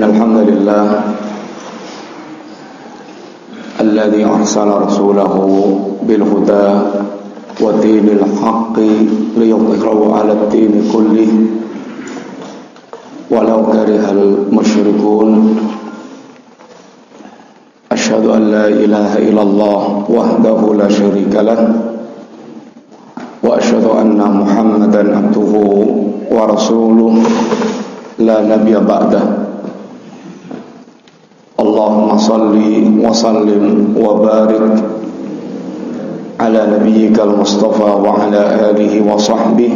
إن الحمد لله الذي أرسل رسوله بالهدى ودين الحق ليظهره على الدين كله. ولو كره المشركون أشهد أن لا إله إلا الله وحده لا شريك له وأشهد أن محمدا عبده ورسوله. لا نبي بعده. اللهم صل وسلم وبارك على نبيك المصطفى وعلى آله وصحبه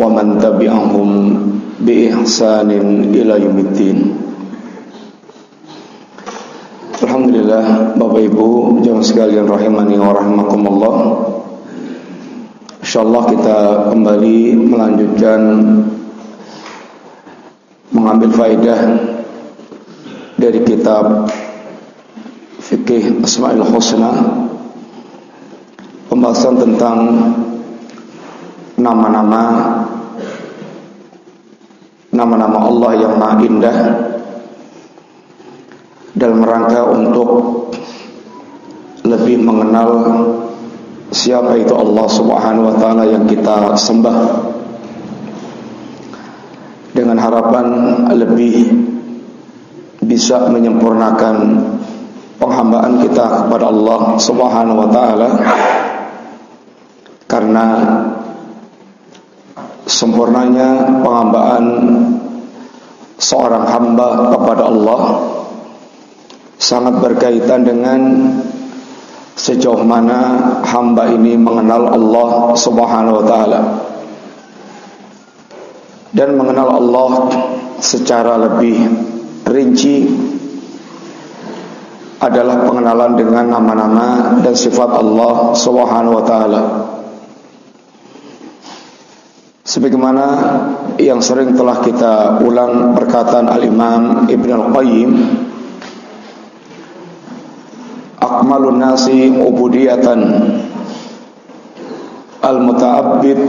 ومن تبعهم بإحسان إلى يوم الدين Alhamdulillah Bapak Ibu jemaah sekalian rahimani wa rahimakumullah Insyaallah kita kembali melanjutkan mengambil faedah dari kitab Fikih Asmaul Husna pembahasan tentang nama-nama nama-nama Allah yang maha indah dalam rangka untuk lebih mengenal siapa itu Allah Subhanahu wa taala yang kita sembah. Dengan harapan lebih bisa menyempurnakan penghambaan kita kepada Allah Subhanahu wa taala. Karena sempurnanya penghambaan seorang hamba kepada Allah sangat berkaitan dengan sejauh mana hamba ini mengenal Allah Subhanahu wa taala. Dan mengenal Allah secara lebih rinci adalah pengenalan dengan nama-nama dan sifat Allah Subhanahu wa taala. Sebagaimana yang sering telah kita ulang perkataan Al-Imam Ibn Al-Qayyim Akmalun nasi ubudiyatan Al-muta'abbid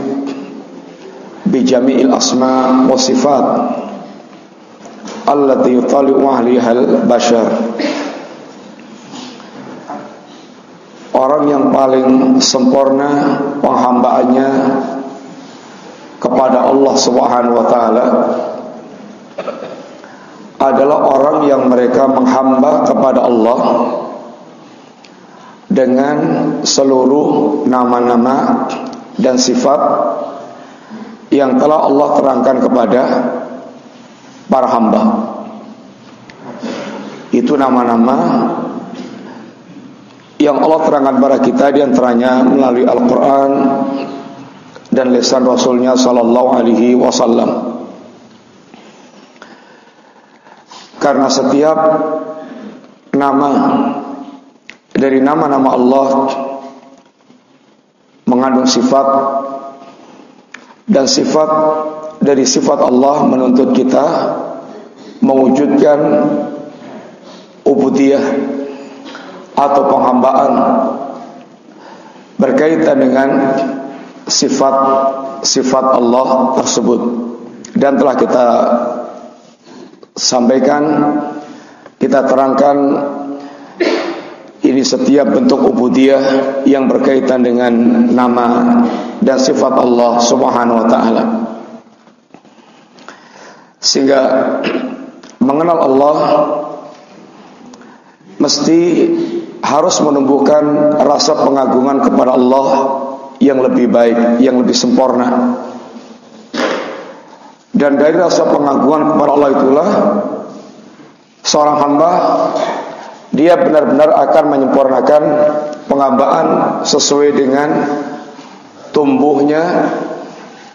Bijami'il asma wa sifat Allati yutali'u ahlihal bashar Orang yang paling sempurna penghambaannya kepada Allah Subhanahu wa taala adalah orang yang mereka menghamba kepada Allah dengan seluruh nama-nama dan sifat yang telah Allah terangkan kepada para hamba. Itu nama-nama yang Allah terangkan kepada kita di antaranya melalui Al-Qur'an dan lisan Rasulnya sallallahu alaihi wasallam. Karena setiap nama dari nama-nama Allah mengandung sifat dan sifat dari sifat Allah menuntut kita mewujudkan ubudiyah atau penghambaan berkaitan dengan sifat-sifat Allah tersebut dan telah kita sampaikan kita terangkan ini setiap bentuk ubudiyah yang berkaitan dengan nama dan sifat Allah Subhanahu wa taala. Sehingga mengenal Allah mesti harus menumbuhkan rasa pengagungan kepada Allah yang lebih baik, yang lebih sempurna. Dan dari rasa pengagungan kepada Allah itulah seorang hamba dia benar-benar akan menyempurnakan penghambaan sesuai dengan tumbuhnya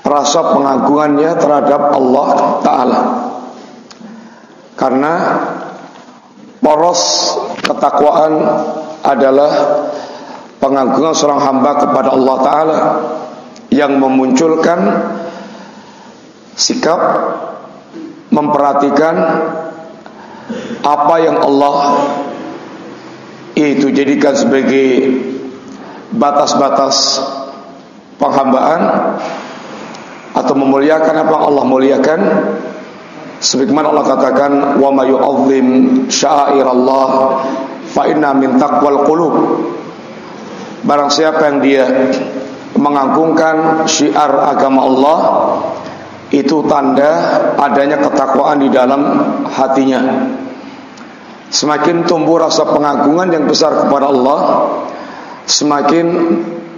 rasa pengagungannya terhadap Allah taala. Karena poros ketakwaan adalah pengagungan seorang hamba kepada Allah taala yang memunculkan sikap memperhatikan apa yang Allah itu jadikan sebagai batas-batas penghambaan atau memuliakan apa Allah muliakan Sebagaimana Allah katakan wa may yu'azzim sya'airallah fa inna min taqwal qulub. Barang siapa yang dia mengagungkan syiar agama Allah itu tanda adanya ketakwaan di dalam hatinya. Semakin tumbuh rasa pengagungan yang besar kepada Allah, semakin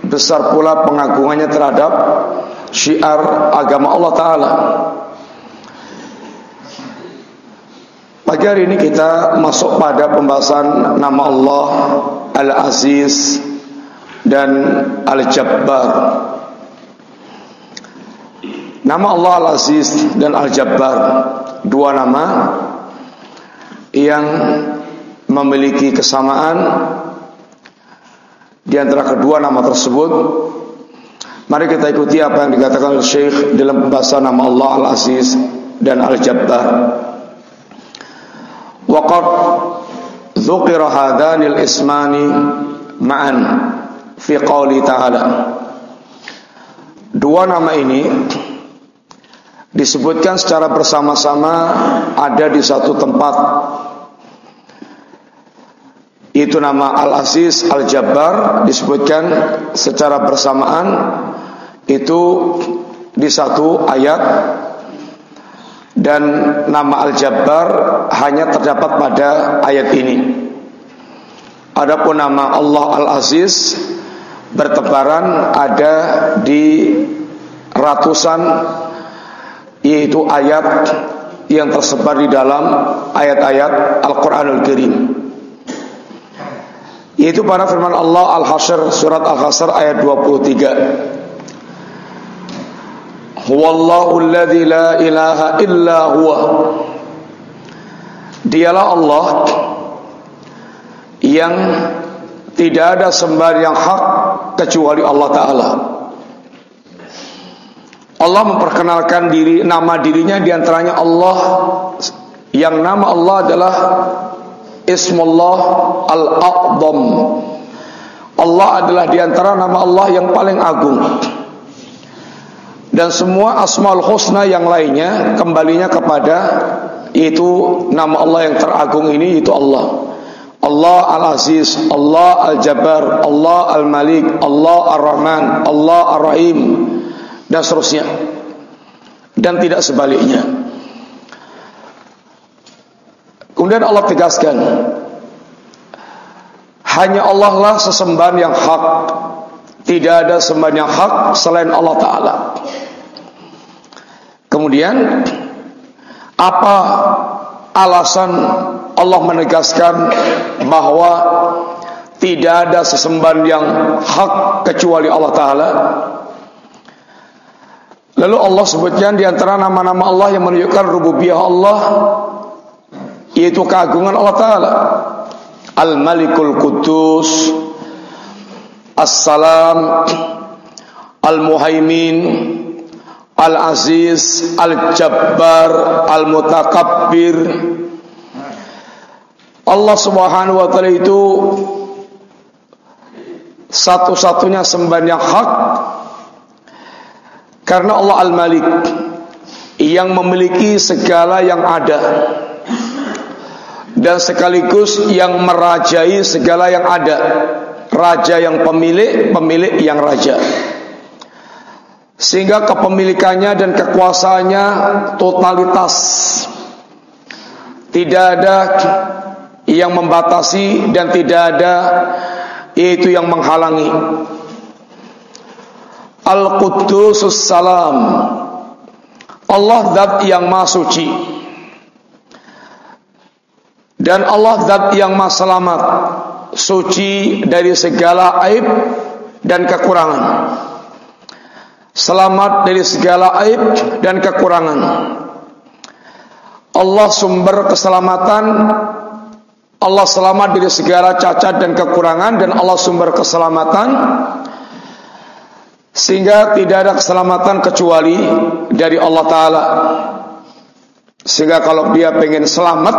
besar pula pengagungannya terhadap syiar agama Allah taala. Pagi hari ini kita masuk pada pembahasan nama Allah Al-Aziz dan Al-Jabbar. Nama Allah Al-Aziz dan Al-Jabbar dua nama yang memiliki kesamaan di antara kedua nama tersebut. Mari kita ikuti apa yang dikatakan Syekh dalam bahasa nama Allah Al-Aziz dan Al-Jabbar. Waqad dzukira hadanil ismani ma'an fi qouli ta'ala. Dua nama ini disebutkan secara bersama-sama ada di satu tempat itu nama Al-Aziz Al-Jabbar disebutkan secara bersamaan itu di satu ayat dan nama Al-Jabbar hanya terdapat pada ayat ini. Adapun nama Allah Al-Aziz bertebaran ada di ratusan yaitu ayat yang tersebar di dalam ayat-ayat Al-Qur'anul Karim. Yaitu pada firman Allah Al-Hasyr surat Al-Hasyr ayat 23. Huwallahu alladhi la ilaha illa huwa. Dialah Allah Yang tidak ada sembah yang hak kecuali Allah Ta'ala. Allah memperkenalkan diri nama dirinya di antaranya Allah. Yang nama Allah adalah Ismullah Al-Aqdam Allah adalah di antara nama Allah yang paling agung dan semua asmaul husna yang lainnya kembalinya kepada itu nama Allah yang teragung ini itu Allah. Allah Al-Aziz, Allah Al-Jabbar, Allah Al-Malik, Allah Ar-Rahman, Allah Ar-Rahim dan seterusnya. Dan tidak sebaliknya. Kemudian Allah tegaskan hanya Allah lah sesembahan yang hak. Tidak ada sembahan yang hak selain Allah Ta'ala. Kemudian apa alasan Allah menegaskan bahwa tidak ada sesembahan yang hak kecuali Allah Taala? Lalu Allah sebutkan di antara nama-nama Allah yang menunjukkan rububiyah Allah yaitu keagungan Allah Taala. Al-Malikul Qudus As-Salam Al-Muhaimin Al-Aziz, Al-Jabbar, Al-Mutakabbir Allah subhanahu wa ta'ala itu Satu-satunya sembahan yang hak Karena Allah Al-Malik Yang memiliki segala yang ada Dan sekaligus yang merajai segala yang ada. Raja yang pemilik, pemilik yang raja. Sehingga kepemilikannya dan kekuasaannya totalitas. Tidak ada yang membatasi dan tidak ada itu yang menghalangi. Al-Quddusus Salam. Allah zat yang maha suci dan Allah zat yang maha selamat suci dari segala aib dan kekurangan selamat dari segala aib dan kekurangan. Allah sumber keselamatan Allah selamat dari segala cacat dan kekurangan dan Allah sumber keselamatan sehingga tidak ada keselamatan kecuali dari Allah taala. Sehingga kalau dia pengen selamat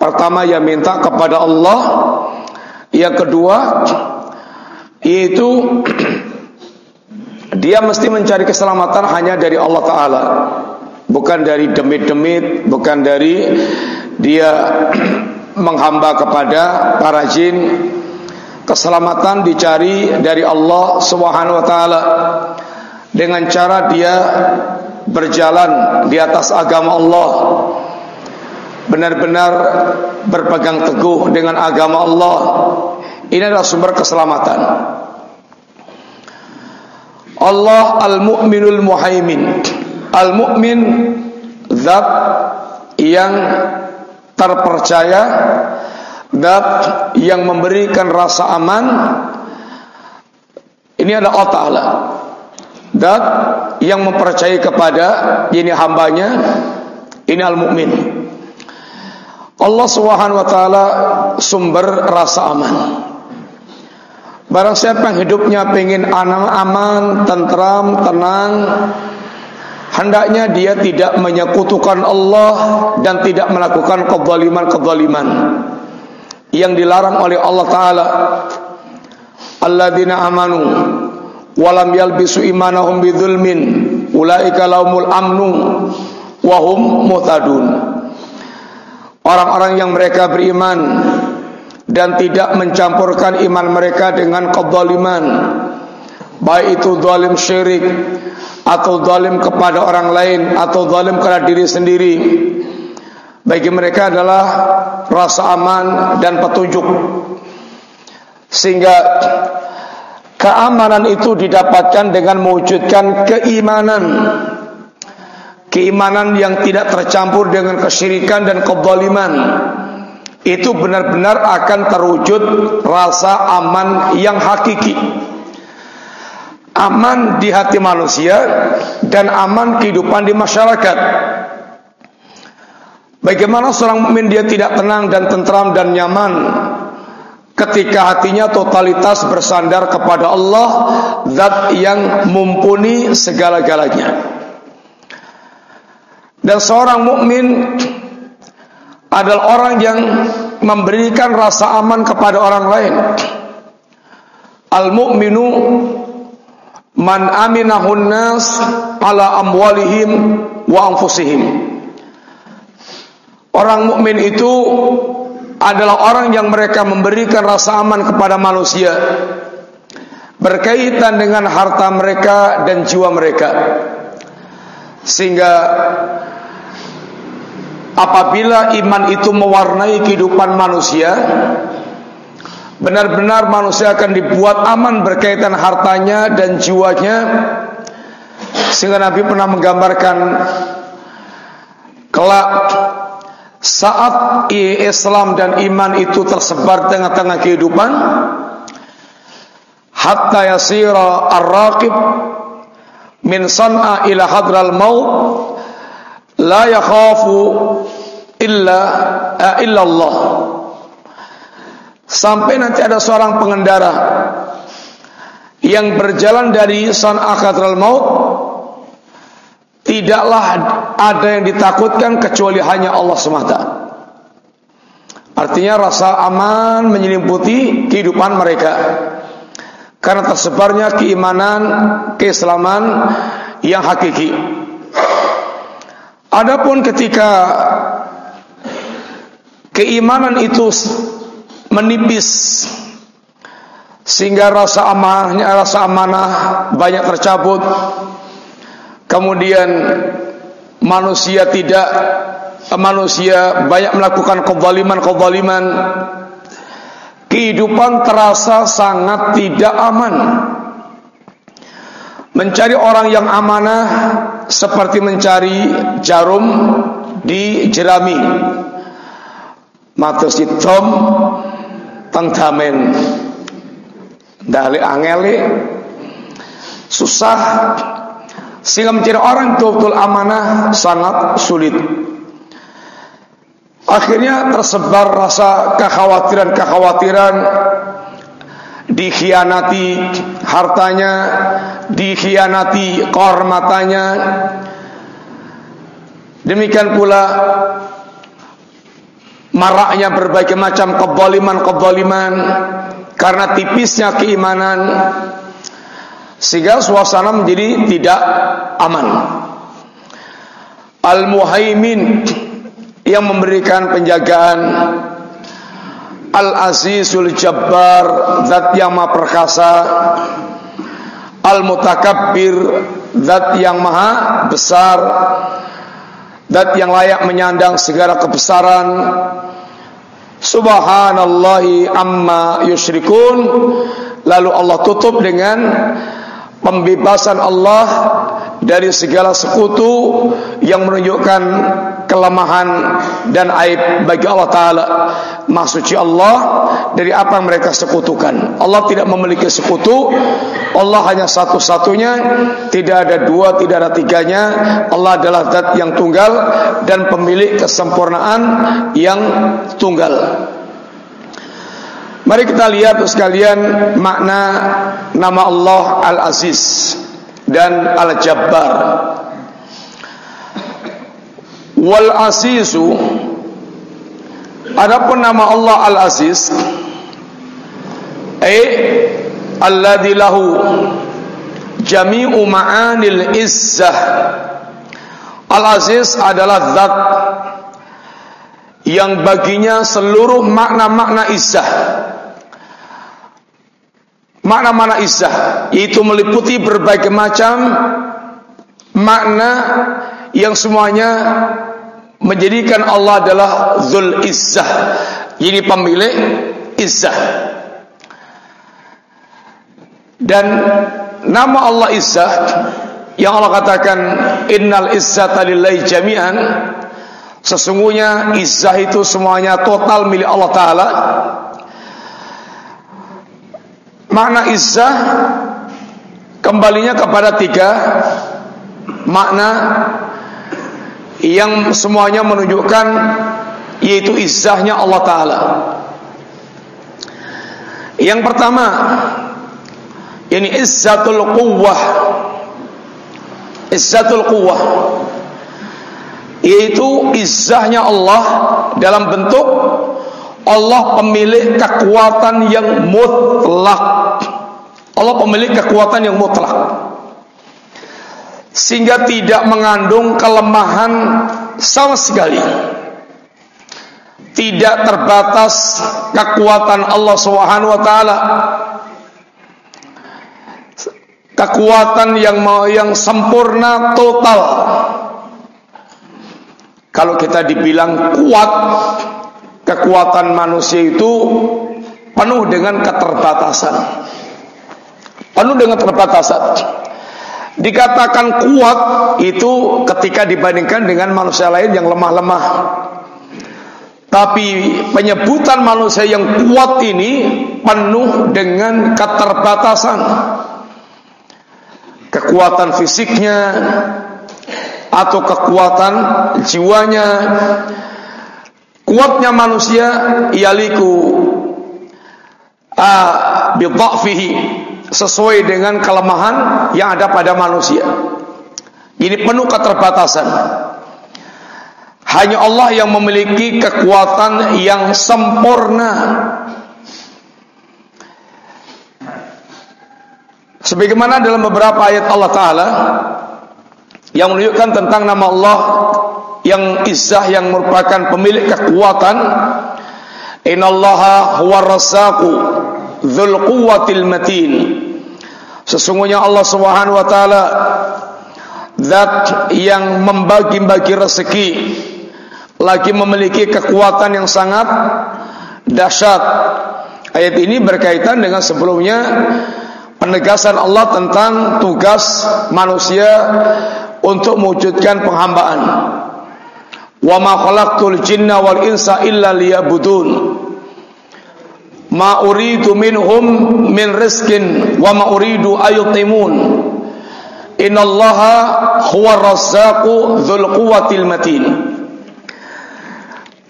pertama ya minta kepada Allah. Yang kedua yaitu Dia mesti mencari keselamatan hanya dari Allah Ta'ala bukan dari demit-demit, bukan dari dia menghamba kepada para jin. Keselamatan dicari dari Allah Subhanahu wa taala dengan cara dia berjalan di atas agama Allah. Benar-benar berpegang teguh dengan agama Allah. Ini adalah sumber keselamatan. Allah Al-Mu'minul Muhaimin. Al-Mu'min zat yang terpercaya, zat yang memberikan rasa aman. Ini adalah Allah Ta'ala. Zat yang mempercayai kepada ini hambanya, ini al-mu'min. Allah Subhanahu wa taala sumber rasa aman. Barang siapa yang hidupnya pengen aman, tentram, tenang, hendaknya dia tidak menyekutukan Allah dan tidak melakukan kezaliman-kezaliman yang dilarang oleh Allah taala. Alladzina amanu walam yalbisu imanahum bidzulmin ulaika laumul amnu wa hum muhtadun. Orang-orang yang mereka beriman dan tidak mencampurkan iman mereka dengan kezaliman baik itu zalim syirik atau zalim kepada orang lain atau zalim kepada diri sendiri bagi mereka adalah rasa aman dan petunjuk. Sehingga keamanan itu didapatkan dengan mewujudkan keimanan keimanan yang tidak tercampur dengan kesyirikan dan kezaliman itu benar-benar akan terwujud rasa aman yang hakiki. Aman di hati manusia dan aman kehidupan di masyarakat. Bagaimana seorang mukmin dia tidak tenang dan tentram dan nyaman ketika hatinya totalitas bersandar kepada Allah zat yang mumpuni segala-galanya. Dan seorang mukmin adalah orang yang memberikan rasa aman kepada orang lain. Al-mu'minu man aminahun nas ala amwalihim wa anfusihim. Orang mukmin itu adalah orang yang mereka memberikan rasa aman kepada manusia berkaitan dengan harta mereka dan jiwa mereka. Sehingga apabila iman itu mewarnai kehidupan manusia benar-benar manusia akan dibuat aman berkaitan hartanya dan jiwanya. Sehingga Nabi pernah menggambarkan kelak saat Islam dan iman itu tersebar tengah-tengah kehidupan hatta yasira ar-raqib min san'a ila hadral maut la yakhafu illa uh, illa Allah. Sampai nanti ada seorang pengendara yang berjalan dari San Akhatral Maut tidaklah ada yang ditakutkan kecuali hanya Allah semata. Artinya rasa aman menyelimuti kehidupan mereka. Karena tersebarnya keimanan, keislaman yang hakiki. Adapun ketika keimanan itu menipis sehingga rasa amanahnya rasa amanah banyak tercabut. Kemudian manusia tidak manusia banyak melakukan kezaliman-kezaliman. Kehidupan terasa sangat tidak aman. Mencari orang yang amanah seperti mencari jarum di jerami. Matur sitom tengdamen. Dali angeli susah sehingga mencari orang betul-betul amanah sangat sulit. Akhirnya tersebar rasa kekhawatiran-kekhawatiran dikhianati hartanya, dikhianati kehormatannya. Demikian pula maraknya berbagai macam keboliman-keboliman karena tipisnya keimanan. Sehingga suasana menjadi tidak aman. Al-Muhaimin yang memberikan penjagaan. Al-Azizul Jabbar Zat yang maha perkasa. Al-Mutakabbir Zat yang maha besar. Zat yang layak menyandang segala kebesaran Subhanallahi amma yusyrikun. Lalu Allah tutup dengan Pembebasan Allah dari segala sekutu yang menunjukkan kelemahan dan aib bagi Allah Ta'ala. Maksudnya Allah dari apa yang mereka sekutukan? Allah tidak memiliki sekutu Allah hanya satu-satunya Tidak ada dua, tidak ada tiganya. Allah adalah zat yang tunggal Dan pemilik kesempurnaan yang tunggal. Mari kita lihat sekalian makna nama Allah Al-Aziz dan Al-Jabbar. Wal Azizu Adapun nama Allah Al-Aziz eh alladzi lahu jami'u ma'anil izzah Al-Aziz adalah zat yang baginya seluruh makna-makna izzah Makna-makna izzah Yaitu meliputi berbagai macam Makna Yang semuanya Menjadikan Allah adalah Zul izzah. Jadi pemilik izzah. Dan Nama Allah izzah Yang Allah katakan Innal izzata lillahi jami'an Sesungguhnya izzah itu semuanya total milik Allah Ta'ala Makna izzah kembalinya kepada tiga makna yang semuanya menunjukkan yaitu izzahnya Allah Ta'ala. Yang pertama ini izzatul quwwah. Izzatul quwwah. Yaitu izzahnya Allah dalam bentuk Allah pemilik kekuatan yang mutlak. Allah pemilik kekuatan yang mutlak. Sehingga tidak mengandung kelemahan sama sekali. Tidak terbatas kekuatan Allah Subhanahu wa taala. Kekuatan yang yang sempurna total. Kalau kita dibilang kuat, kekuatan manusia itu penuh dengan keterbatasan. Penuh dengan keterbatasan. Dikatakan kuat itu ketika dibandingkan dengan manusia lain yang lemah-lemah. Tapi penyebutan manusia yang kuat ini penuh dengan keterbatasan. Kekuatan fisiknya atau kekuatan jiwanya kuatnya manusia yaliku ah bidhafihi sesuai dengan kelemahan yang ada pada manusia. Ini penuh keterbatasan. Hanya Allah yang memiliki kekuatan yang sempurna. Sebagaimana dalam beberapa ayat Allah Ta'ala yang menunjukkan tentang nama Allah yang izzah yang merupakan pemilik kekuatan innallaha huwa razzaqu dzul quwwatil matin. Sesungguhnya Allah Subhanahu wa taala zat yang membagi-bagi rezeki lagi memiliki kekuatan yang sangat dahsyat. Ayat ini berkaitan dengan sebelumnya penegasan Allah tentang tugas manusia untuk mewujudkan penghambaan. Wa ma khalaqtul jinna wal insa illa liyabudun Ma uridu minhum min rizkin wa ma uridu ayutimun. Innallaha huwa razzaqu dzul quwwatil matin.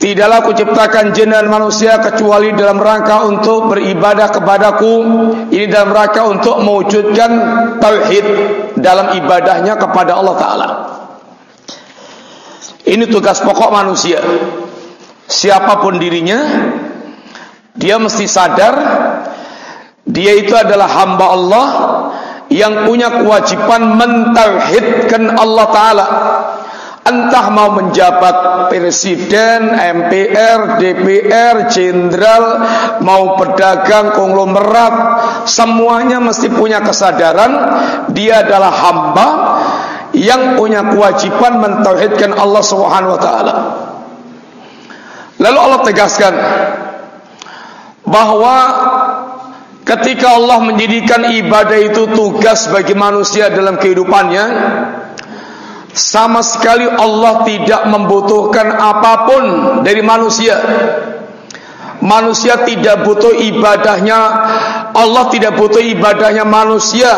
Tidaklah aku ciptakan jin dan manusia kecuali dalam rangka untuk beribadah kepadaku. Ini dalam rangka untuk mewujudkan tauhid dalam ibadahnya kepada Allah Ta'ala. Ini tugas pokok manusia. Siapa pun dirinya, dia mesti sadar dia itu adalah hamba Allah yang punya kewajiban mentauhidkan Allah taala. Entah mau menjabat presiden, MPR, DPR, jenderal, mau pedagang, konglomerat, semuanya mesti punya kesadaran dia adalah hamba yang punya kewajiban mentauhidkan Allah Subhanahu wa taala. Lalu Allah tegaskan bahwa ketika Allah menjadikan ibadah itu tugas bagi manusia dalam kehidupannya, sama sekali Allah tidak membutuhkan apa pun dari manusia. Manusia tidak butuh ibadahnya, Allah tidak butuh ibadahnya manusia.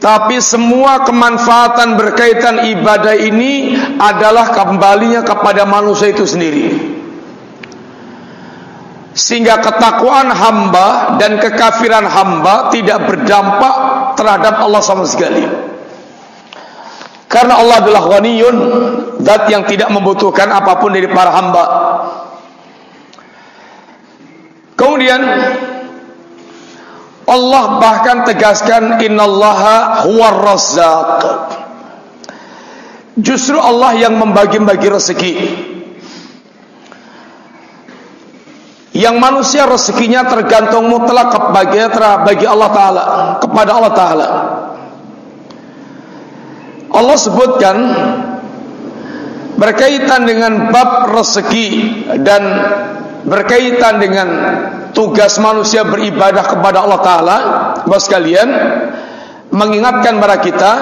Tapi semua kemanfaatan berkaitan ibadah ini adalah kembalinya kepada manusia itu sendiri. Sehingga ketakwaan hamba dan kekafiran hamba tidak berdampak terhadap Allah sama sekali. Karena Allah adalah ghaniyun, zat yang tidak membutuhkan apa pun dari para hamba. Kemudian Allah bahkan tegaskan innallaha huwar razzaq. Justru Allah yang membagi-bagi rezeki. Yang manusia rezekinya tergantung mutlak bagi Allah Taala, kepada Allah Taala. Allah sebutkan berkaitan dengan bab rezeki dan berkaitan dengan tugas manusia beribadah kepada Allah Taala, bos sekalian, mengingatkan kepada kita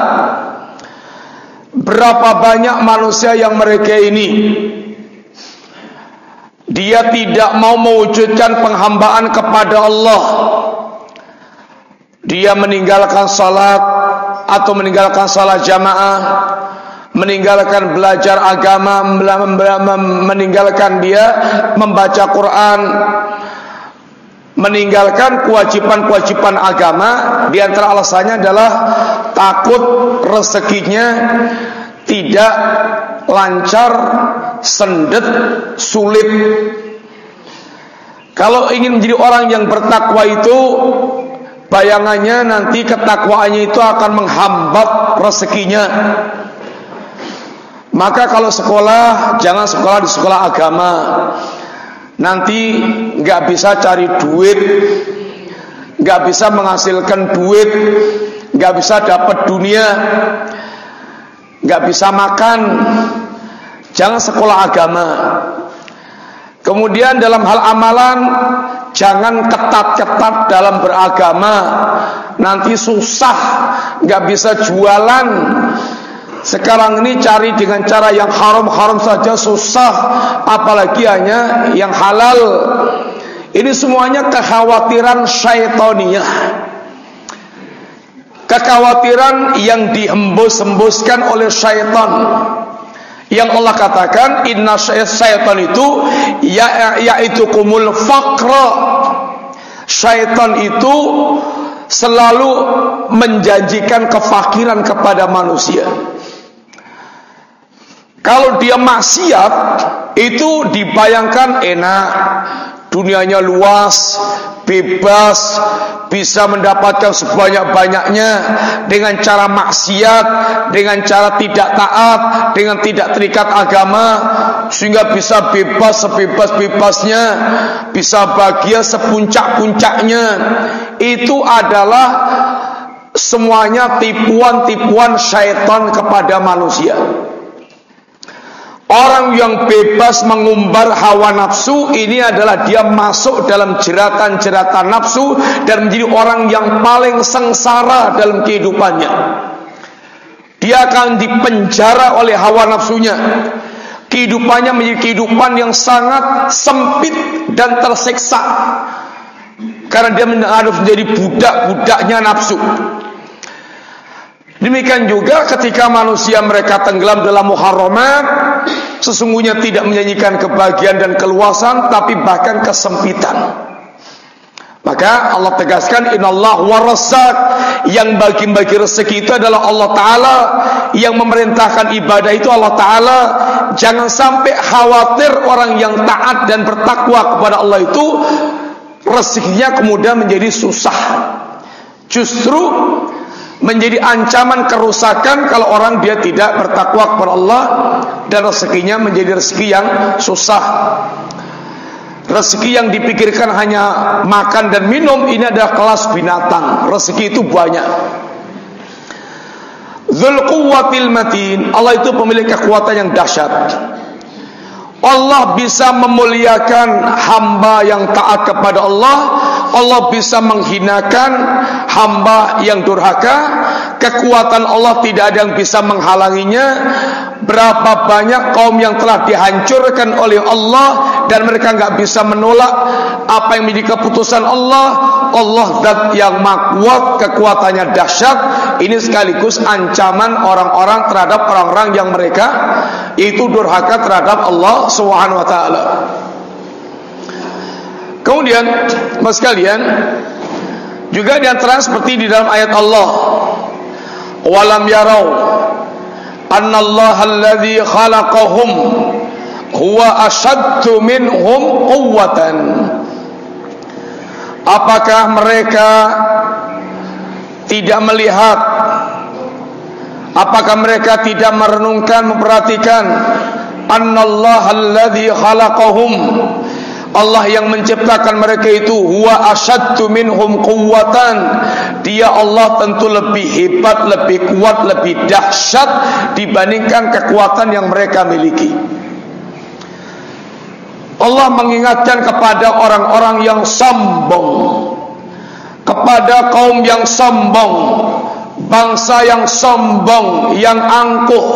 berapa banyak manusia yang mereka ini dia tidak mau mewujudkan penghambaan kepada Allah. Dia meninggalkan salat, atau meninggalkan salat jamaah, meninggalkan belajar agama, meninggalkan dia membaca Quran, meninggalkan kewajiban-kewajiban agama, di antara alasannya adalah takut rezekinya tidak lancar, sendet, sulit. Kalau ingin menjadi orang yang bertakwa itu bayangannya nanti ketakwaannya itu akan menghambat rezekinya. Maka kalau sekolah jangan sekolah di sekolah agama. Nanti nggak bisa cari duit, nggak bisa menghasilkan duit, nggak bisa dapat dunia, nggak bisa makan. Jangan sekolah agama. Kemudian dalam hal amalan Jangan ketat-ketat dalam beragama Nanti susah Gak bisa jualan Sekarang ini cari dengan cara yang haram-haram saja susah Apalagi hanya yang halal Ini semuanya kekhawatiran syaitaniyah Kekhawatiran yang dihembus-hembuskan oleh syaitan. Yang Allah katakan inna syaitan itu ya yaitu kumul fakra syaitan itu selalu menjanjikan kefakiran kepada manusia. Kalau dia maksiat itu dibayangkan enak dunianya luas bebas bisa mendapatkan sebanyak-banyaknya dengan cara maksiat, dengan cara tidak taat, dengan tidak terikat agama sehingga bisa bebas sebebas-bebasnya, bisa bahagia sepuncak-puncaknya. Itu adalah semuanya tipuan-tipuan syaitan kepada manusia. Orang yang bebas mengumbar hawa nafsu ini adalah dia masuk dalam jeratan-jeratan nafsu dan menjadi orang yang paling sengsara dalam kehidupannya. Dia akan dipenjara oleh hawa nafsunya. Kehidupannya menjadi kehidupan yang sangat sempit dan tersiksa. Karena dia harus menjadi budak-budaknya nafsu. Demikian juga ketika manusia mereka tenggelam dalam muharramat Sesungguhnya tidak menyanyikan kebahagiaan dan keluasan Tapi bahkan kesempitan. Maka Allah tegaskan Inallah warasak Yang bagi-bagi rezeki itu adalah Allah Ta'ala. Yang memerintahkan ibadah itu Allah Ta'ala. Jangan sampai khawatir orang yang taat dan bertakwa kepada Allah itu Rezekinya kemudian menjadi susah. Justru menjadi ancaman kerusakan kalau orang dia tidak bertakwa kepada Allah dan rezekinya menjadi rezeki yang susah. Rezeki yang dipikirkan hanya makan dan minum ini adalah kelas binatang. Rezeki itu banyak. Dzul quwwatil matin. Allah itu pemilik kekuatan yang dahsyat. Allah bisa memuliakan hamba yang taat kepada Allah. Allah bisa menghinakan hamba yang durhaka. Kekuatan Allah tidak ada yang bisa menghalanginya. Berapa banyak kaum yang telah dihancurkan oleh Allah dan mereka nggak bisa menolak apa yang menjadi keputusan Allah. Allah yang makwat kekuatannya dahsyat ini sekaligus ancaman orang-orang terhadap orang-orang yang mereka itu durhaka terhadap Allah Subhanahu wa taala. Kemudian, Mas kalian, juga di antara seperti di dalam ayat Allah, "Walam yarau anna Allah alladhi khalaqahum huwa ashaddu minhum quwwatan." Apakah mereka tidak melihat. Apakah mereka tidak merenungkan, memperhatikan? Annallaha alladhi khalaqahum. Allah yang menciptakan mereka itu huwa asyaddu minhum quwwatan. Dia Allah tentu lebih hebat lebih kuat lebih dahsyat dibandingkan kekuatan yang mereka miliki. Allah mengingatkan kepada orang-orang yang sombong kepada kaum yang sombong bangsa yang sombong, yang angkuh,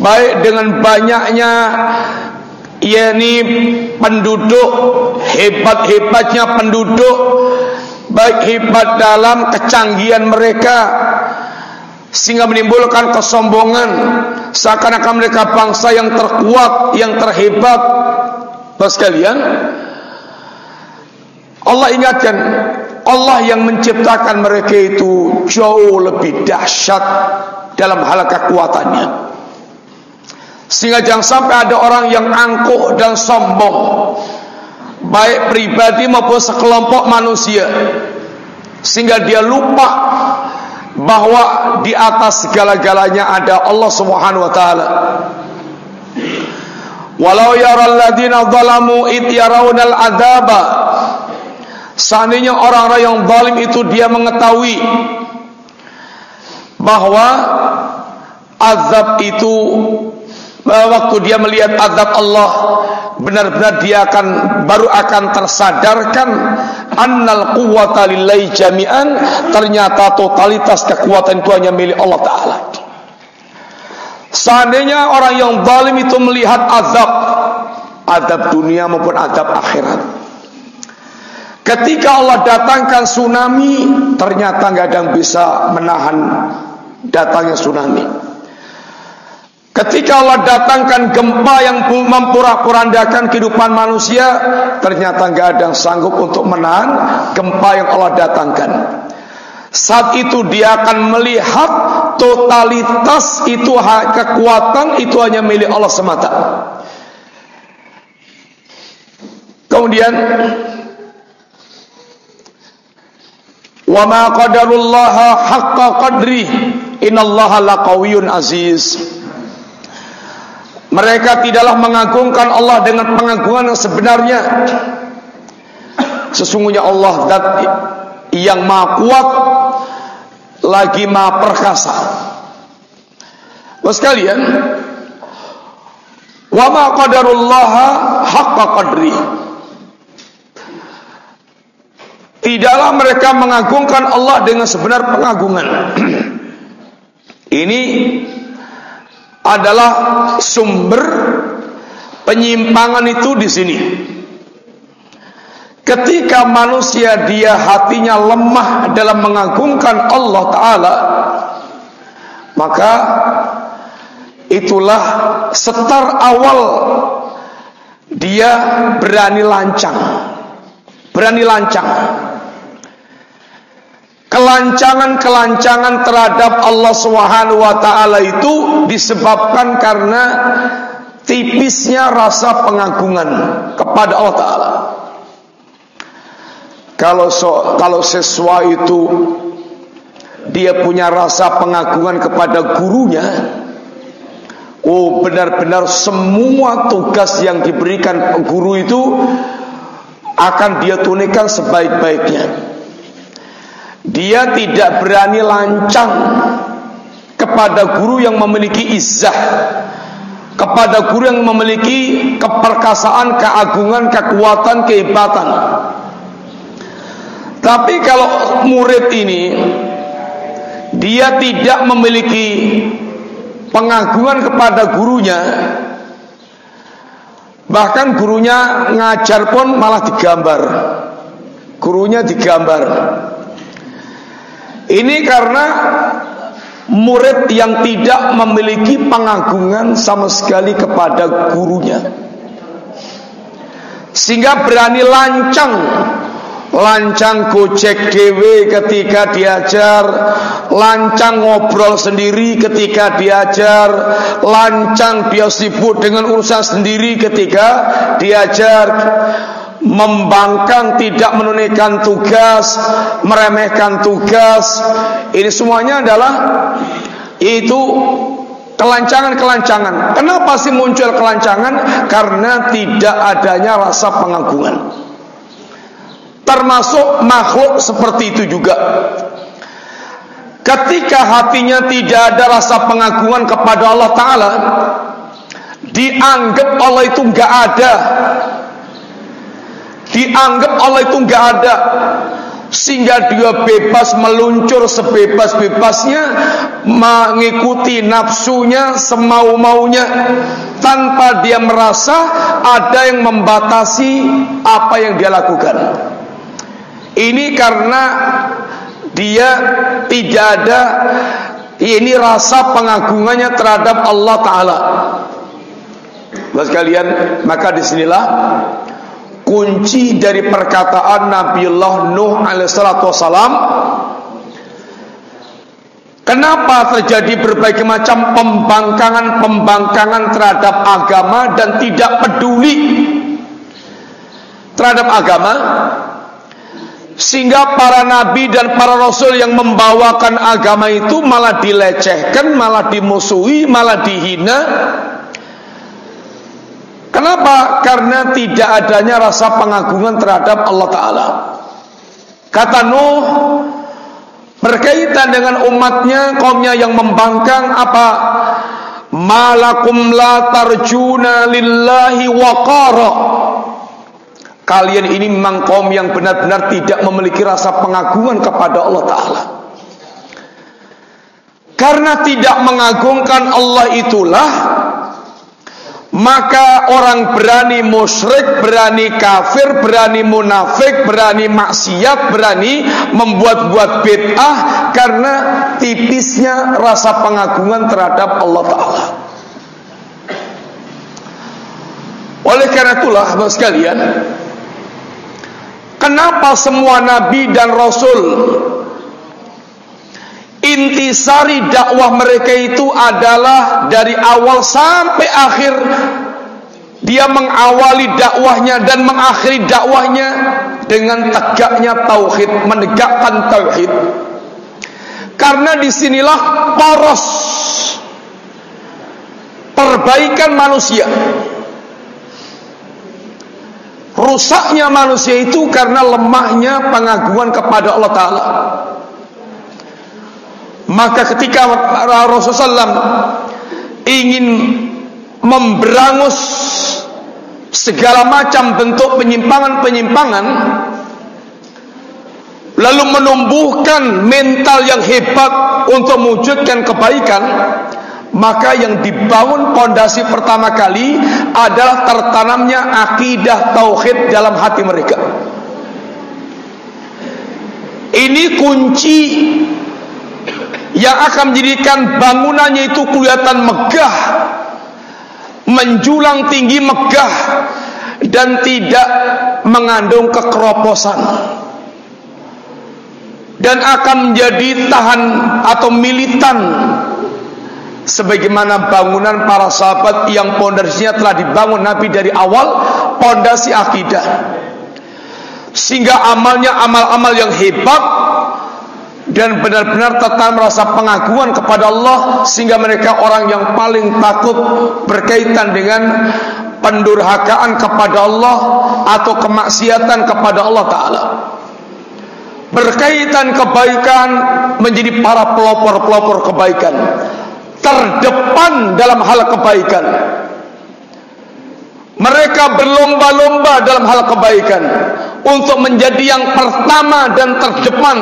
baik dengan banyaknya yakni penduduk, hebat-hebatnya penduduk, baik hebat dalam kecanggihan mereka sehingga menimbulkan kesombongan seakan-akan mereka bangsa yang terkuat, yang terhebat. Bapak sekalian, Allah ingatkan Allah yang menciptakan mereka itu jauh lebih dahsyat dalam hal kekuatannya. Sehingga jangan sampai ada orang yang angkuh dan sombong baik pribadi maupun sekelompok manusia sehingga dia lupa bahwa di atas segala-galanya ada Allah Subhanahu wa taala. Walau yaral ladina zalamu id yarawnal adzaba Seandainya orang-orang yang zalim itu dia mengetahui bahwa azab itu waktu dia melihat azab Allah benar-benar dia akan baru akan tersadarkan annal quwwata lillahi jami'an ternyata totalitas kekuatan itu hanya milik Allah taala. Seandainya orang yang zalim itu melihat azab azab dunia maupun azab akhirat Ketika Allah datangkan tsunami, ternyata nggak ada yang bisa menahan datangnya tsunami. Ketika Allah datangkan gempa yang memporak-porandakan kehidupan manusia, ternyata nggak ada yang sanggup untuk menahan gempa yang Allah datangkan. Saat itu dia akan melihat totalitas itu kekuatan itu hanya milik Allah semata. Kemudian wa ma qadarullaha haqqa qadri. Innallaha laqawiyyun aziz. Mereka tidaklah mengagungkan Allah dengan pengagungan yang sebenarnya. Sesungguhnya Allah zat yang maha kuat lagi maha perkasa. Mas kalian wa ma qadarullaha haqqa qadri Tidaklah mereka mengagungkan Allah dengan sebenar pengagungan. Ini adalah sumber penyimpangan itu di sini. Ketika manusia dia hatinya lemah dalam mengagungkan Allah Ta'ala Maka itulah setar awal Dia berani lancang Berani lancang kelancangan-kelancangan terhadap Allah Subhanahu wa taala itu disebabkan karena tipisnya rasa pengagungan kepada Allah taala. Kalau so, kalau sesuatu itu dia punya rasa pengagungan kepada gurunya Oh benar-benar semua tugas yang diberikan guru itu akan dia tunaikan sebaik-baiknya. Dia tidak berani lancang kepada guru yang memiliki izzah, kepada guru yang memiliki keperkasaan, keagungan, kekuatan, kehebatan. Tapi kalau murid ini dia tidak memiliki pengagungan kepada gurunya bahkan gurunya ngajar pun malah digambar gurunya digambar ini karena murid yang tidak memiliki pengagungan sama sekali kepada gurunya. Sehingga berani lancang lancang gojek dewe ketika diajar lancang ngobrol sendiri ketika diajar lancang dia sibuk dengan urusan sendiri ketika diajar membangkang tidak menunaikan tugas meremehkan tugas. Ini semuanya adalah itu kelancangan-kelancangan. Kenapa sih muncul kelancangan? Karena tidak adanya rasa pengagungan. Termasuk makhluk seperti itu juga. Ketika hatinya tidak ada rasa pengagungan kepada Allah Ta'ala dianggap Allah itu nggak ada dianggap Allah itu nggak ada sehingga dia bebas meluncur sebebas-bebasnya mengikuti nafsunya semau-maunya tanpa dia merasa ada yang membatasi apa yang dia lakukan. Ini karena dia tidak ada ini rasa pengagungannya terhadap Allah Taala. Bapak sekalian, maka di sinilah kunci dari perkataan Nabiullah Nuh alaihissalatu wassalam Kenapa terjadi berbagai macam pembangkangan-pembangkangan terhadap agama dan tidak peduli terhadap agama? Sehingga para nabi dan para rasul yang membawakan agama itu malah dilecehkan, malah dimusuhi, malah dihina. Kenapa? Karena tidak adanya rasa pengagungan terhadap Allah Ta'ala. Kata Nuh, berkaitan dengan umatnya, kaumnya yang membangkang apa? Malakum la tarjuna lillahi waqara Kalian ini memang kaum yang benar-benar tidak memiliki rasa pengagungan kepada Allah Ta'ala Karena tidak mengagungkan Allah itulah Maka orang berani musyrik, berani kafir, berani munafik, berani maksiat, berani membuat-buat bid'ah Karena tipisnya rasa pengagungan terhadap Allah Ta'ala. Oleh karena itulah, sekalian Kenapa semua nabi dan rasul intisari dakwah mereka itu adalah dari awal sampai akhir dia mengawali dakwahnya dan mengakhiri dakwahnya dengan tegaknya tauhid, menegakkan tauhid. Karena di sinilah poros perbaikan manusia. Rusaknya manusia itu karena lemahnya pengagungan kepada Allah Ta'ala Maka ketika Rasulullah SAW ingin memberangus segala macam bentuk penyimpangan-penyimpangan Lalu menumbuhkan mental yang hebat untuk mewujudkan kebaikan maka yang dibangun pondasi pertama kali adalah tertanamnya akidah tauhid dalam hati mereka. Ini kunci yang akan menjadikan bangunannya itu kelihatan megah, menjulang tinggi megah dan tidak mengandung kekeroposan. Dan akan menjadi tahan atau militan sebagaimana bangunan para sahabat yang pondasinya telah dibangun Nabi dari awal pondasi akidah. Sehingga amalnya amal-amal yang hebat dan benar-benar tetap merasa pengagungan kepada Allah sehingga mereka orang yang paling takut berkaitan dengan pendurhakaan kepada Allah atau kemaksiatan kepada Allah taala. Berkaitan kebaikan menjadi para pelopor-pelopor kebaikan, terdepan dalam hal kebaikan. Mereka berlomba-lomba dalam hal kebaikan untuk menjadi yang pertama dan terdepan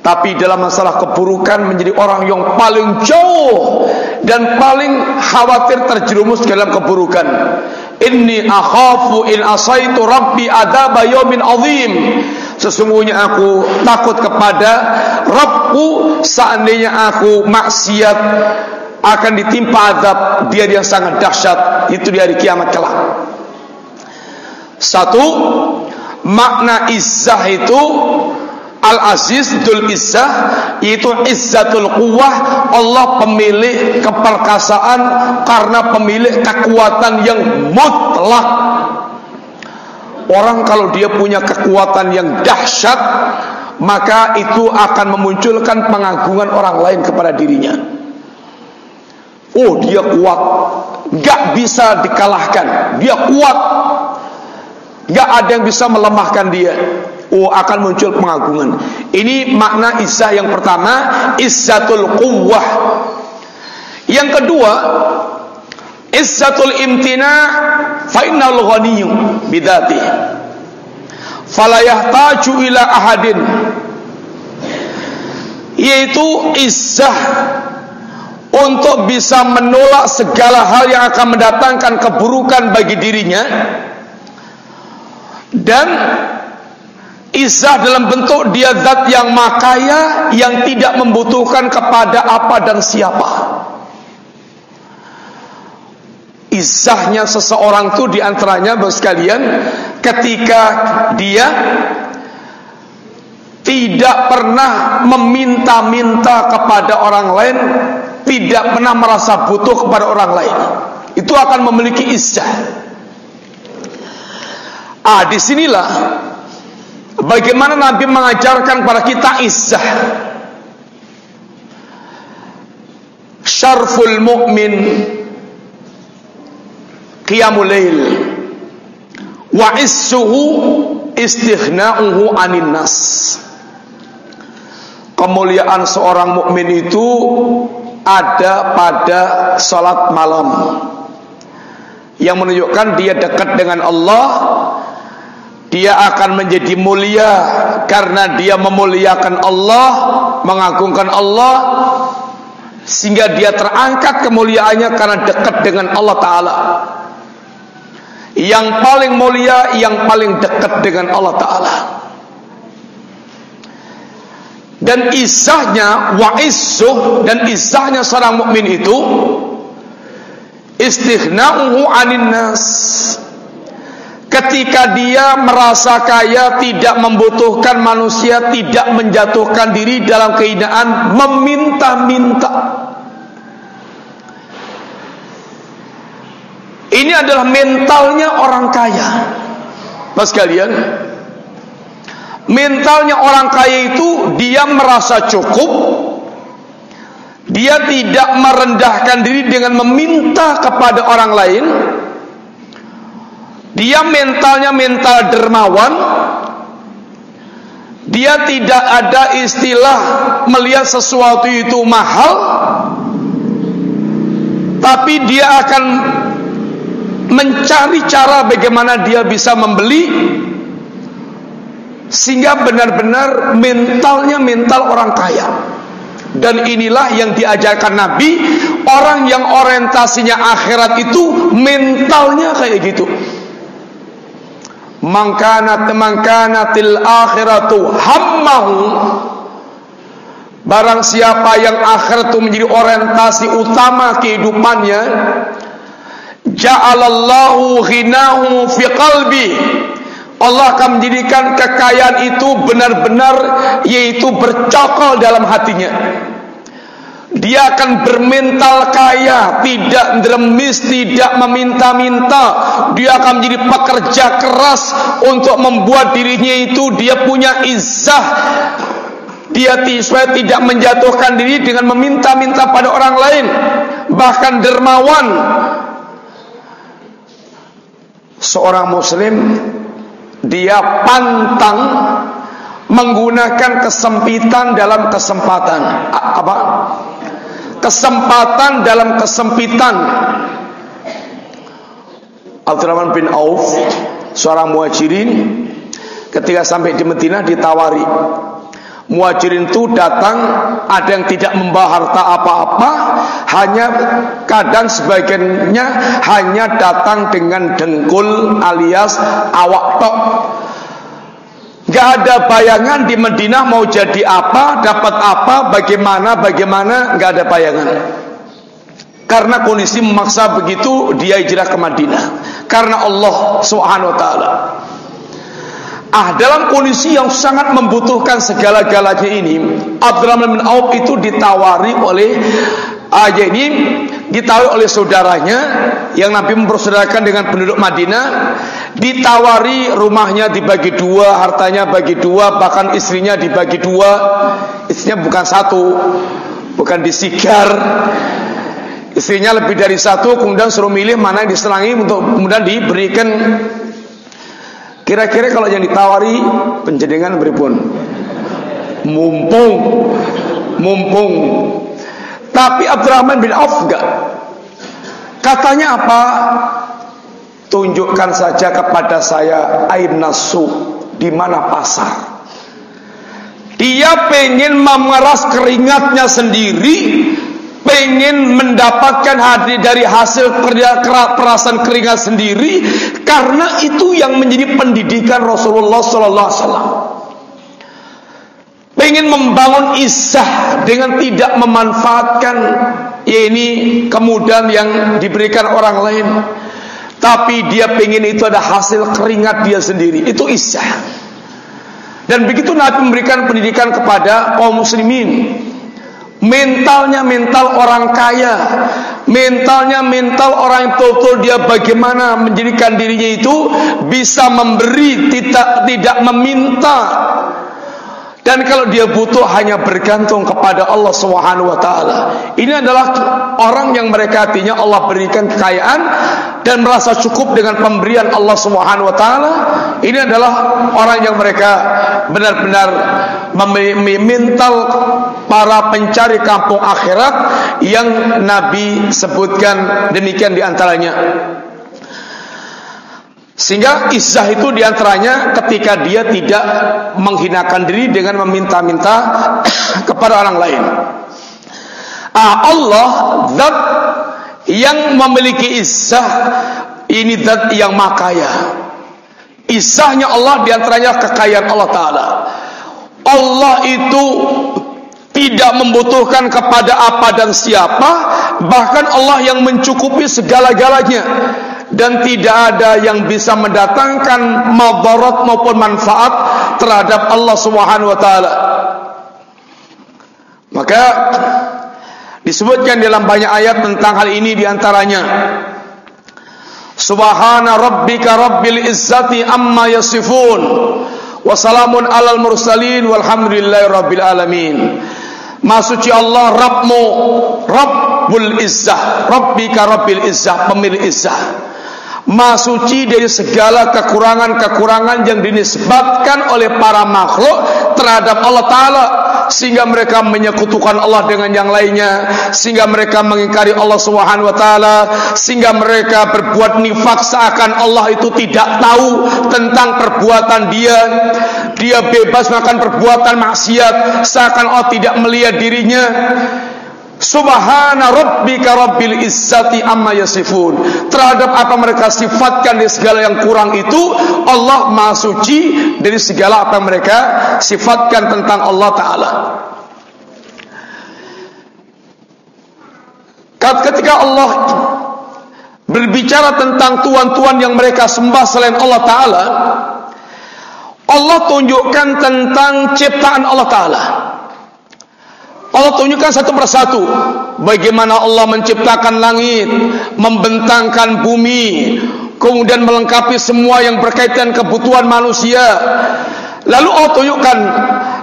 tapi dalam masalah keburukan menjadi orang yang paling jauh dan paling khawatir terjerumus dalam keburukan. Inni akhafu in asaitu rabbi adzab yaumin azim. Sesungguhnya aku takut kepada Rabbku seandainya aku maksiat akan ditimpa azab dia yang sangat dahsyat itu di hari kiamat kelak. Satu makna izzah itu Al-Aziz Dul Izzah Yaitu Izzatul Quwah Allah pemilik keperkasaan Karena pemilik kekuatan yang mutlak. Orang kalau dia punya kekuatan yang dahsyat Maka itu akan memunculkan pengagungan orang lain kepada dirinya. Oh dia kuat. Gak bisa dikalahkan. Dia kuat. Gak ada yang bisa melemahkan dia oh akan muncul pengagungan. Ini makna izzah yang pertama, izzatul quwwah. Yang kedua, izzatul imtina fa innal ghaniyyu bidzati. Fala ila ahadin. Yaitu izzah untuk bisa menolak segala hal yang akan mendatangkan keburukan bagi dirinya dan Izzah dalam bentuk dia zat yang makaya yang tidak membutuhkan kepada apa dan siapa. Izzahnya seseorang itu di antaranya sekalian ketika dia tidak pernah meminta-minta kepada orang lain, tidak pernah merasa butuh kepada orang lain. Itu akan memiliki izzah. Ah, di sinilah Bagaimana Nabi mengajarkan kepada kita izzah? Syarful mu'min Qiyamul lail. Wa issuhu istighna'uhu anin nas. Kemuliaan seorang mukmin itu ada pada salat malam. Yang menunjukkan dia dekat dengan Allah dia akan menjadi mulia karena dia memuliakan Allah, mengagungkan Allah sehingga dia terangkat kemuliaannya karena dekat dengan Allah taala. Yang paling mulia, yang paling dekat dengan Allah taala. Dan isahnya wa issuh dan isahnya seorang mukmin itu istighna'uhu 'anil nas Ketika dia merasa kaya tidak membutuhkan manusia Tidak menjatuhkan diri dalam kehinaan Meminta-minta. Ini adalah mentalnya orang kaya. Mas kalian Mentalnya orang kaya itu Dia merasa cukup. Dia tidak merendahkan diri dengan meminta kepada orang lain dia mentalnya mental dermawan. Dia tidak ada istilah Melihat sesuatu itu mahal. Tapi dia akan Mencari cara bagaimana dia bisa membeli. Sehingga benar-benar mentalnya mental orang kaya. Dan inilah yang diajarkan Nabi. Orang yang orientasinya akhirat itu Mentalnya kayak gitu mangkanat mangkanatil akhiratu hammahu. Barang siapa yang akhir itu menjadi orientasi utama kehidupannya ja'alallahu ghinahu fi qalbi. Allah akan menjadikan kekayaan itu benar-benar yaitu bercokol dalam hatinya dia akan bermental kaya, tidak dremis, tidak meminta-minta. Dia akan menjadi pekerja keras untuk membuat dirinya itu dia punya izzah dia supaya tidak menjatuhkan diri dengan meminta-minta pada orang lain bahkan dermawan. Seorang muslim dia pantang menggunakan kesempitan dalam kesempatan. Apa kesempatan dalam kesempitan Abdurrahman bin Auf seorang muhajirin ketika sampai di Madinah ditawari Muhajirin itu datang ada yang tidak membawa harta apa-apa, hanya kadang sebagiannya hanya datang dengan dengkul alias awak tok. Gak ada bayangan di Madinah mau jadi apa, dapat apa, bagaimana, bagaimana, gak ada bayangan. Karena kondisi memaksa begitu, dia hijrah ke Madinah. Karena Allah Subhanahu Wa Taala. Ah dalam kondisi yang sangat membutuhkan segala-galanya ini Abdurrahman bin Auf itu ditawari oleh ah, ini ditawari oleh saudaranya yang Nabi mempersaudarakan dengan penduduk Madinah ditawari rumahnya dibagi dua hartanya bagi dua bahkan istrinya dibagi dua istrinya bukan satu bukan disigar istrinya lebih dari satu kemudian suruh milih mana yang disenangi untuk kemudian diberikan Kira-kira kalau yang ditawari penjaringan beripun? Mumpung, mumpung. Tapi Abdurrahman bin Auf enggak. Katanya apa? Tunjukkan saja kepada saya air nasu di mana pasar. Dia pengen memeras keringatnya sendiri pengen mendapatkan hadir dari hasil kerja perasan keringat sendiri karena itu yang menjadi pendidikan Rasulullah sallallahu alaihi wasallam. Pengen membangun isah dengan tidak memanfaatkan ya ini kemudian yang diberikan orang lain. Tapi dia pengen itu ada hasil keringat dia sendiri. Itu isah. Dan begitu Nabi memberikan pendidikan kepada kaum muslimin Mentalnya mental orang kaya Mentalnya mental orang yang betul-betul dia bagaimana menjadikan dirinya itu Bisa memberi, tidak, tidak meminta dan kalau dia butuh hanya bergantung kepada Allah Subhanahu wa taala. Ini adalah orang yang mereka hatinya Allah berikan kekayaan dan merasa cukup dengan pemberian Allah Subhanahu wa taala. Ini adalah orang yang mereka benar-benar memintal para pencari kampung akhirat yang Nabi sebutkan demikian di antaranya. Sehingga izzah itu di antaranya ketika dia tidak menghinakan diri dengan meminta-minta kepada orang lain. Ah, Allah zat yang memiliki izzah ini zat yang makaya. Izzahnya Allah di antaranya kekayaan Allah Taala. Allah itu tidak membutuhkan kepada apa dan siapa, bahkan Allah yang mencukupi segala-galanya dan tidak ada yang bisa mendatangkan madarat maupun manfaat terhadap Allah Subhanahu wa taala. Maka disebutkan dalam banyak ayat tentang hal ini di antaranya Subhana rabbika rabbil izzati amma yasifun wa salamun alal mursalin walhamdulillahi rabbil alamin. Masuci Allah Rabbmu Rabbul Izzah Rabbika Rabbil Izzah Pemilik Izzah Masuci dari segala kekurangan-kekurangan yang dinisbatkan oleh para makhluk terhadap Allah Ta'ala. Sehingga mereka menyekutukan Allah dengan yang lainnya. Sehingga mereka mengingkari Allah Subhanahu wa taala. Sehingga mereka berbuat nifak seakan Allah itu tidak tahu tentang perbuatan dia. Dia bebas melakukan perbuatan maksiat seakan Allah tidak melihat dirinya Subhana rabbika rabbil izzati amma yasifun. Terhadap apa mereka sifatkan dari segala yang kurang itu, Allah Maha Suci dari segala apa mereka sifatkan tentang Allah taala. Ketika Allah berbicara tentang tuan-tuan yang mereka sembah selain Allah taala, Allah tunjukkan tentang ciptaan Allah taala. Allah tunjukkan satu persatu bagaimana Allah menciptakan langit, membentangkan bumi, kemudian melengkapi semua yang berkaitan kebutuhan manusia. Lalu Allah tunjukkan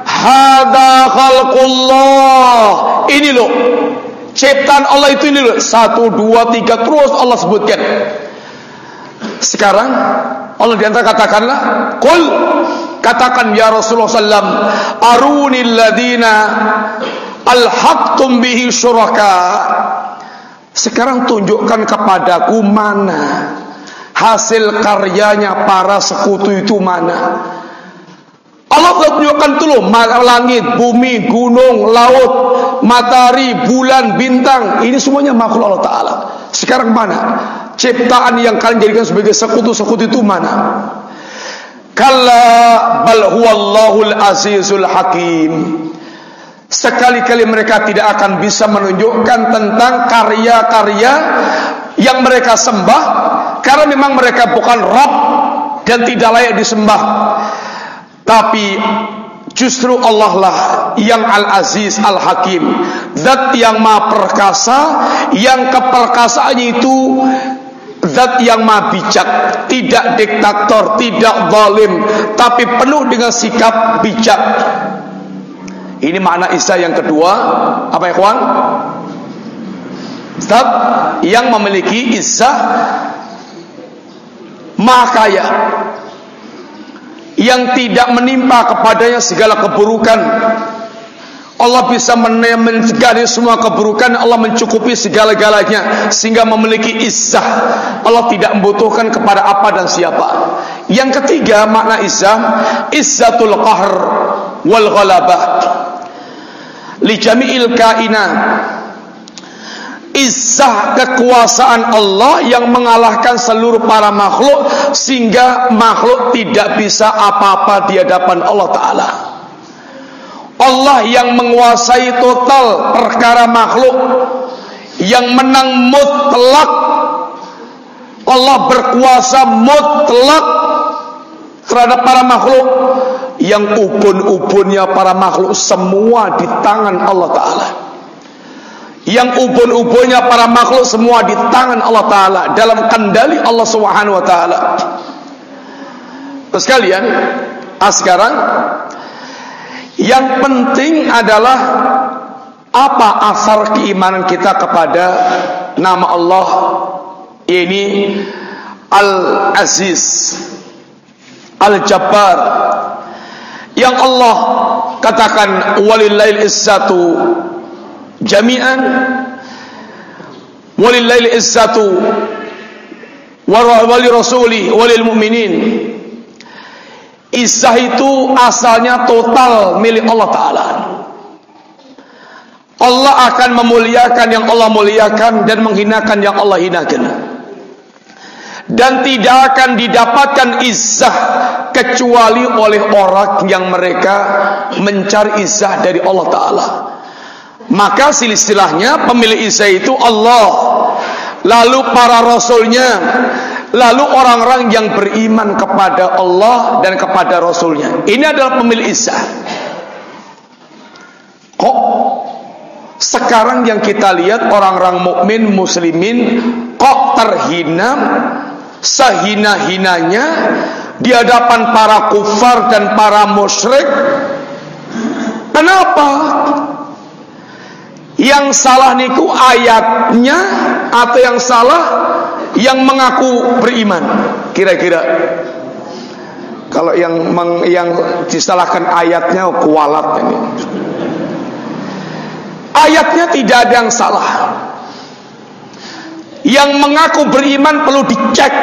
Hada khalqullah. Ini loh. Ciptaan Allah itu ini loh. Satu, dua, tiga. Terus Allah sebutkan. Sekarang Allah di antara katakanlah. Qul. Katakan ya Rasulullah sallam. Arunil ladina alhaqtum bihi syuraka. Sekarang tunjukkan kepadaku mana hasil karyanya para sekutu itu mana. Allah telah tunjukkan dulu langit, bumi, gunung, laut, matahari, bulan, bintang. Ini semuanya makhluk Allah Ta'ala. Sekarang mana? Ciptaan yang kalian jadikan sebagai sekutu-sekutu itu mana? Kalla bal huwallahul azizul hakim. Sekali-kali mereka tidak akan bisa menunjukkan tentang karya-karya yang mereka sembah karena memang mereka bukan Rabb dan tidak layak disembah. Tapi justru Allah lah yang Al-Aziz Al-Hakim, zat yang Maha perkasa, yang keperkasaannya itu zat yang maha bijak, tidak diktator, tidak zalim, tapi penuh dengan sikap bijak. Ini makna Isa yang kedua. Apa ya kawan? Zat yang memiliki Isa maha kaya yang tidak menimpa kepadanya segala keburukan. Allah bisa mencegah semua keburukan. Allah mencukupi segala-galanya sehingga memiliki izzah Allah tidak membutuhkan kepada apa dan siapa. Yang ketiga makna izzah izzatul qahr wal ghalabah li jami'il kainat. Izzah kekuasaan Allah yang mengalahkan seluruh para makhluk sehingga makhluk tidak bisa apa-apa di hadapan Allah taala. Allah yang menguasai total perkara makhluk yang menang mutlak. Allah berkuasa mutlak terhadap para makhluk. Yang ubun-ubunnya para makhluk semua di tangan Allah Ta'ala. Yang ubun-ubunnya para makhluk semua di tangan Allah Ta'ala. Dalam kendali Allah Subhanahu Wa Ta'ala. Sekalian ah sekarang yang penting adalah apa asal keimanan kita kepada nama Allah? Ini Al-Aziz Al-Jabbar. Yang Allah katakan walillail izzatu jami'an walillail izzatu wali rasuli walil mu'minin. Izzah itu asalnya total milik Allah Ta'ala. Allah akan memuliakan yang Allah muliakan dan menghinakan yang Allah hinakan dan tidak akan didapatkan izzah kecuali oleh orang yang mereka mencari izzah dari Allah Ta'ala. Maka silsilahnya pemilik izzah itu Allah. Lalu para rasulnya. Lalu orang-orang yang beriman kepada Allah dan kepada rasulnya. Ini adalah pemilik izzah. Kok sekarang yang kita lihat orang-orang mukmin muslimin kok terhina sehina-hinanya di hadapan para kufar dan para musyrik. Kenapa? Yang salah niku ayatnya atau yang salah yang mengaku beriman? Kira-kira kalau yang meng, yang disalahkan ayatnya kualat ini. Ayatnya tidak ada yang salah. Yang mengaku beriman perlu dicek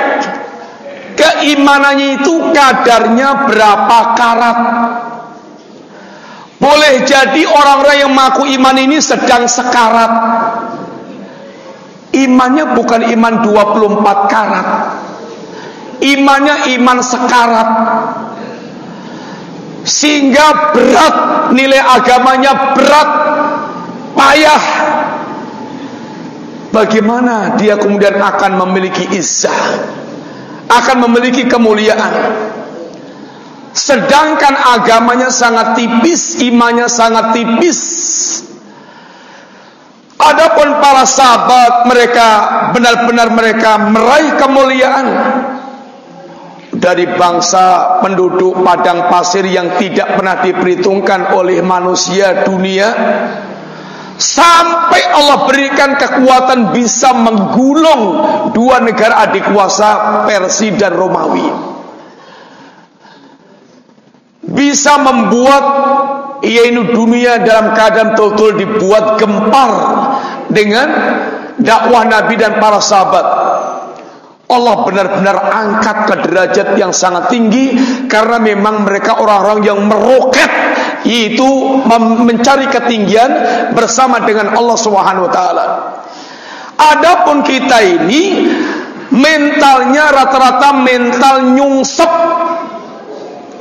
keimanannya itu kadarnya berapa karat. Boleh jadi orang-orang yang mengaku iman ini sedang sekarat. Imannya bukan iman 24 karat. Imannya iman sekarat. Sehingga berat nilai agamanya berat payah bagaimana dia kemudian akan memiliki izzah akan memiliki kemuliaan. Sedangkan agamanya sangat tipis imannya sangat tipis. Adapun para sahabat mereka benar-benar mereka meraih kemuliaan. Dari bangsa penduduk padang pasir yang tidak pernah diperhitungkan oleh manusia dunia sampai Allah berikan kekuatan bisa menggulung dua negara adik kuasa Persia dan Romawi bisa membuat yaitu dunia dalam keadaan total dibuat gempar dengan dakwah Nabi dan para sahabat. Allah benar-benar angkat ke derajat yang sangat tinggi karena memang mereka orang-orang yang meroket yaitu mencari ketinggian bersama dengan Allah Subhanahu wa taala. Adapun kita ini mentalnya rata-rata mental nyungsep.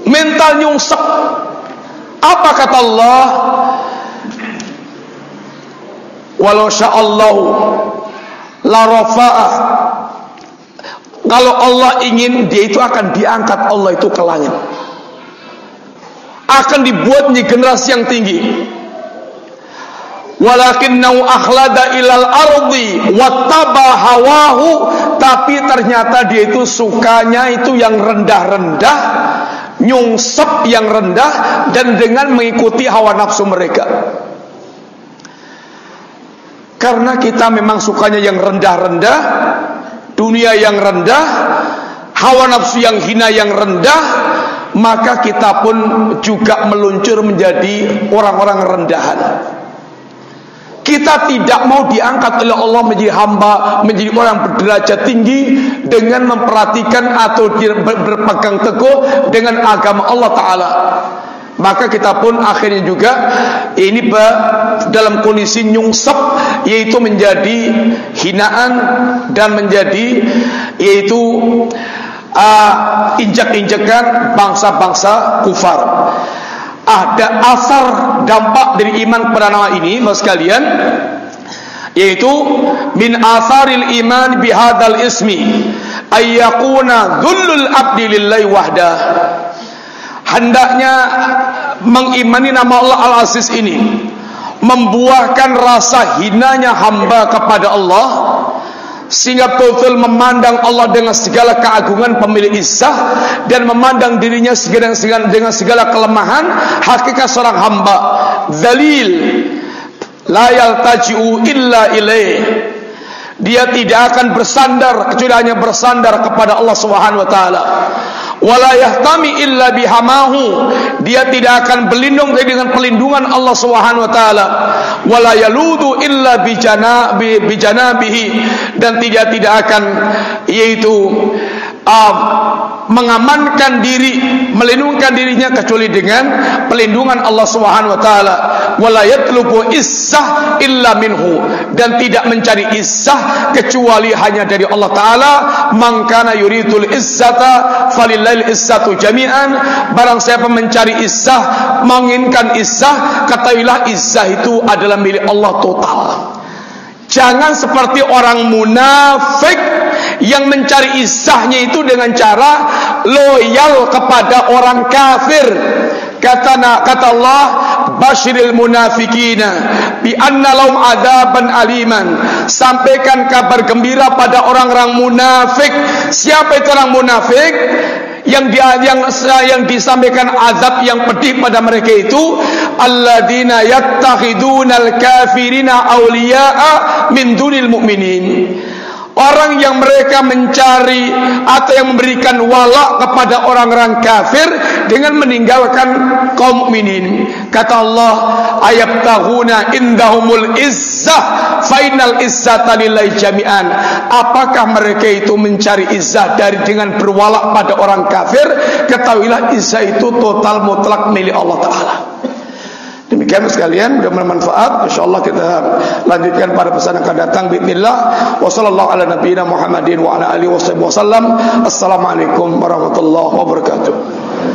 Mental nyungsep. Apa kata Allah? Walau sya'allahu la rafa'ah. Kalau Allah ingin dia itu akan diangkat Allah itu ke langit. Akan dibuat menjadi generasi yang tinggi. Walakinnau akhlada ilal ardi wattaba hawahu tapi ternyata dia itu sukanya itu yang rendah-rendah nyungsep yang rendah dan dengan mengikuti hawa nafsu mereka. Karena kita memang sukanya yang rendah-rendah, dunia yang rendah, hawa nafsu yang hina yang rendah, maka kita pun juga meluncur menjadi orang-orang rendahan. Kita tidak mau diangkat oleh Allah menjadi hamba, menjadi orang berderajat tinggi dengan memperhatikan atau berpegang teguh dengan agama Allah Taala. Maka kita pun akhirnya juga ini dalam kondisi nyungsep yaitu menjadi hinaan dan menjadi yaitu uh, injak-injakan bangsa-bangsa kufar. Ada asar dampak dari iman kepada nama ini Mas sekalian yaitu min asaril iman bihadal ismi ayyakuna dhullul abdi lillahi wahdah hendaknya mengimani nama Allah Al-Aziz ini membuahkan rasa hinanya hamba kepada Allah sehingga betul memandang Allah dengan segala keagungan pemilik izzah dan memandang dirinya dengan segala kelemahan. Hakikat seorang hamba dalil la yaltaji'u illa ilaih dia tidak akan bersandar kecuali hanya bersandar kepada Allah Subhanahu wa taala. Wala yahtami illa bihamahu. Dia tidak akan berlindung dengan perlindungan Allah Subhanahu wa taala. Wala yaludu illa bijana bijanabihi. Dan tidak tidak akan yaitu uh, mengamankan diri, melindungkan dirinya kecuali dengan pelindungan Allah Subhanahu wa taala. Wala yatlubu izzah illa minhu dan tidak mencari izzah kecuali hanya dari Allah taala. Man kana yuridul izzata falillahil izzatu jami'an. Barang siapa mencari izzah, menginginkan izzah, ketahuilah izzah itu adalah milik Allah total. Jangan seperti orang munafik yang mencari isahnya itu dengan cara loyal kepada orang kafir. Kata kata Allah, Bashiril munafikina bi anna lahum adaban aliman. Sampaikan kabar gembira pada orang-orang munafik. Siapa itu orang munafik? yang dia yang yang disampaikan azab yang pedih pada mereka itu alladzina yattakhidunal kafirina awliya'a min dunil mu'minin Orang yang mereka mencari atau yang memberikan wala kepada orang-orang kafir dengan meninggalkan kaum mukminin. Kata Allah, ayat tahuna indahumul izzah, final izzata lillahi jami'an. Apakah mereka itu mencari izzah dari dengan berwala pada orang kafir? Ketahuilah izzah itu total mutlak milik Allah Taala. Demikian sekalian mudah bermanfaat. Insyaallah kita lanjutkan pada pesan yang akan datang bismillah. Wassallallahu ala nabiyina Muhammadin wa ala alihi wasallam. Assalamualaikum warahmatullahi wabarakatuh.